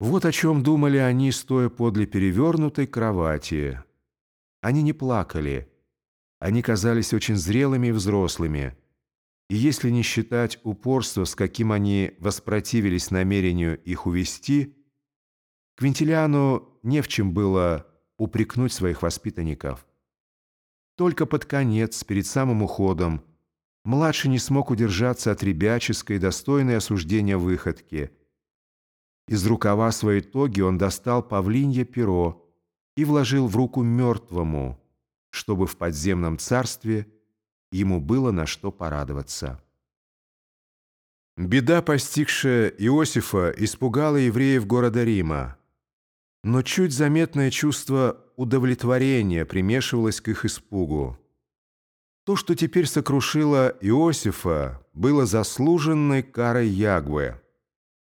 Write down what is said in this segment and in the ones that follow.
Вот о чем думали они, стоя подле перевернутой кровати. Они не плакали. Они казались очень зрелыми и взрослыми. И если не считать упорства, с каким они воспротивились намерению их увести, Квинтилиану не в чем было упрекнуть своих воспитанников. Только под конец, перед самым уходом, младший не смог удержаться от ребяческой, достойной осуждения выходки – из рукава своей тоги он достал павлинье перо и вложил в руку мертвому, чтобы в подземном царстве ему было на что порадоваться. Беда, постигшая Иосифа, испугала евреев города Рима, но чуть заметное чувство удовлетворения примешивалось к их испугу. То, что теперь сокрушило Иосифа, было заслуженной карой Ягве.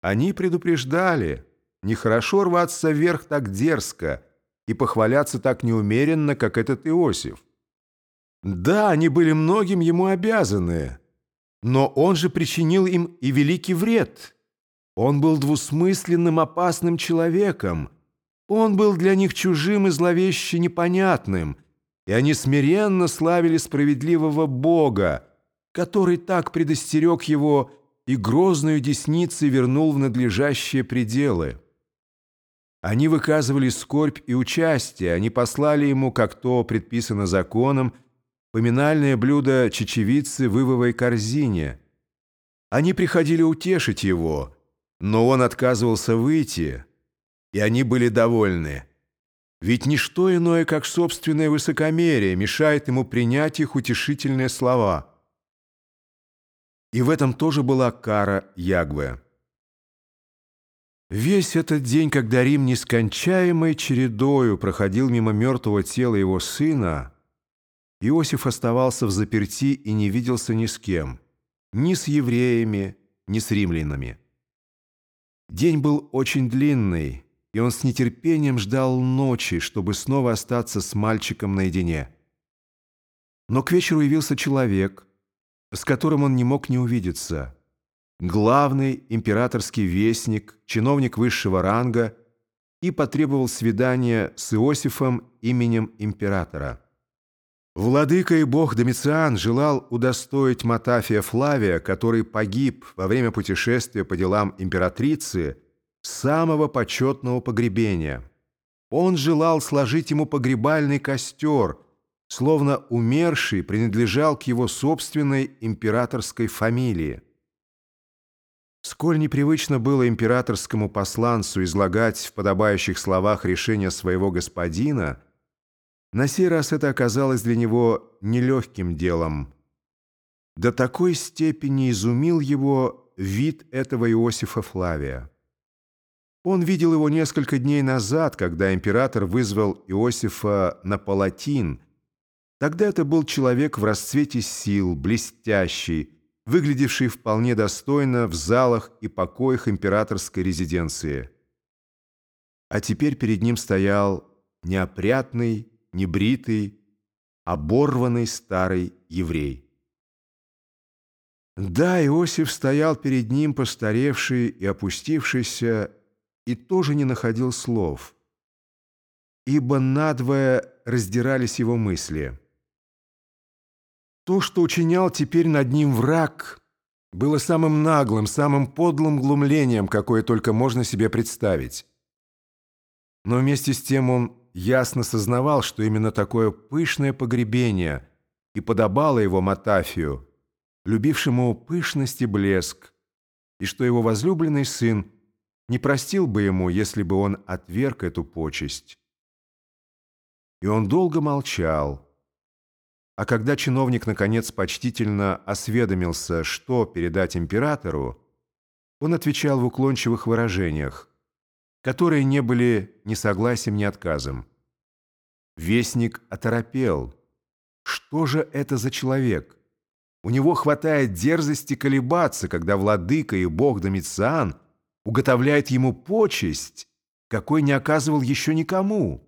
Они предупреждали, нехорошо рваться вверх так дерзко и похваляться так неумеренно, как этот Иосиф. Да, они были многим ему обязаны, но он же причинил им и великий вред. Он был двусмысленным, опасным человеком. Он был для них чужим и зловеще непонятным, и они смиренно славили справедливого Бога, который так предостерег его и грозную десницей вернул в надлежащие пределы. Они выказывали скорбь и участие, они послали ему, как то предписано законом, поминальное блюдо чечевицы в ивовой корзине. Они приходили утешить его, но он отказывался выйти, и они были довольны. Ведь ничто иное, как собственное высокомерие, мешает ему принять их утешительные слова – и в этом тоже была кара Ягве. Весь этот день, когда Рим нескончаемой чередою проходил мимо мертвого тела его сына, Иосиф оставался в заперти и не виделся ни с кем, ни с евреями, ни с римлянами. День был очень длинный, и он с нетерпением ждал ночи, чтобы снова остаться с мальчиком наедине. Но к вечеру явился человек, с которым он не мог не увидеться. Главный императорский вестник, чиновник высшего ранга, и потребовал свидания с Иосифом именем императора. Владыка и бог Домициан желал удостоить Матафия Флавия, который погиб во время путешествия по делам императрицы, самого почетного погребения. Он желал сложить ему погребальный костер – словно умерший принадлежал к его собственной императорской фамилии. Сколь непривычно было императорскому посланцу излагать в подобающих словах решение своего господина, на сей раз это оказалось для него нелегким делом. До такой степени изумил его вид этого Иосифа Флавия. Он видел его несколько дней назад, когда император вызвал Иосифа на палатин – Тогда это был человек в расцвете сил, блестящий, выглядевший вполне достойно в залах и покоях императорской резиденции. А теперь перед ним стоял неопрятный, небритый, оборванный старый еврей. Да, Иосиф стоял перед ним, постаревший и опустившийся, и тоже не находил слов, ибо надвое раздирались его мысли – то, что учинял теперь над ним враг, было самым наглым, самым подлым глумлением, какое только можно себе представить. Но вместе с тем он ясно сознавал, что именно такое пышное погребение и подобало его Матафию, любившему пышность и блеск, и что его возлюбленный сын не простил бы ему, если бы он отверг эту почесть. И он долго молчал, а когда чиновник, наконец, почтительно осведомился, что передать императору, он отвечал в уклончивых выражениях, которые не были ни согласием, ни отказом. Вестник оторопел. Что же это за человек? У него хватает дерзости колебаться, когда владыка и бог Домициан уготовляет ему почесть, какой не оказывал еще никому.